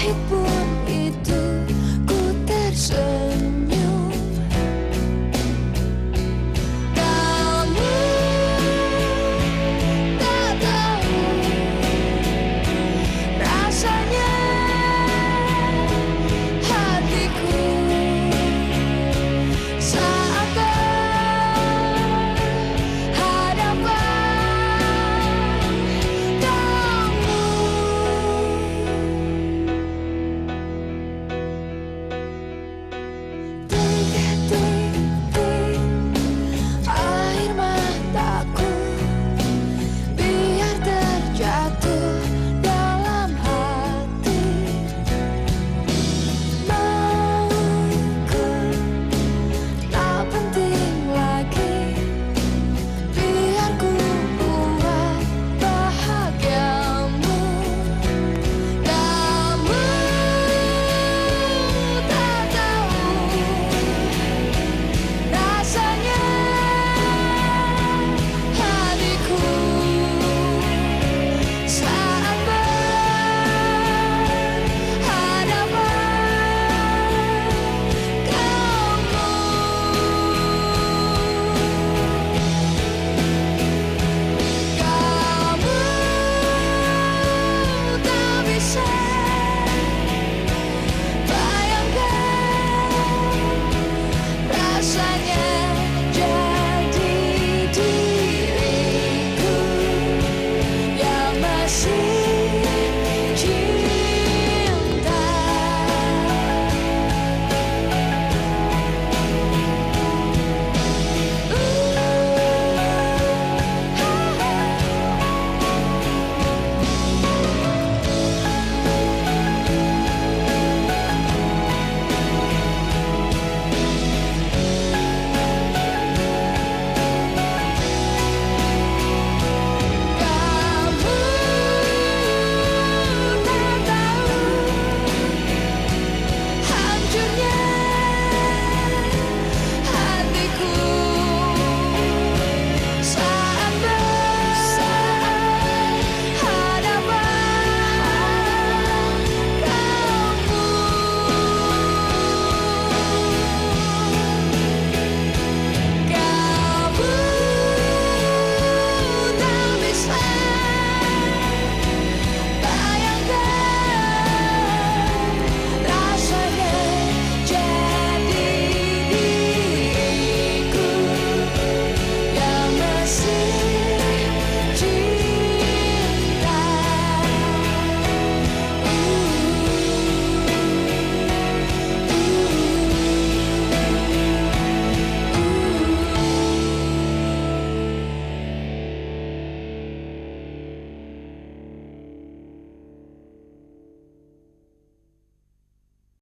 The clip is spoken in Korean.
아, 햇불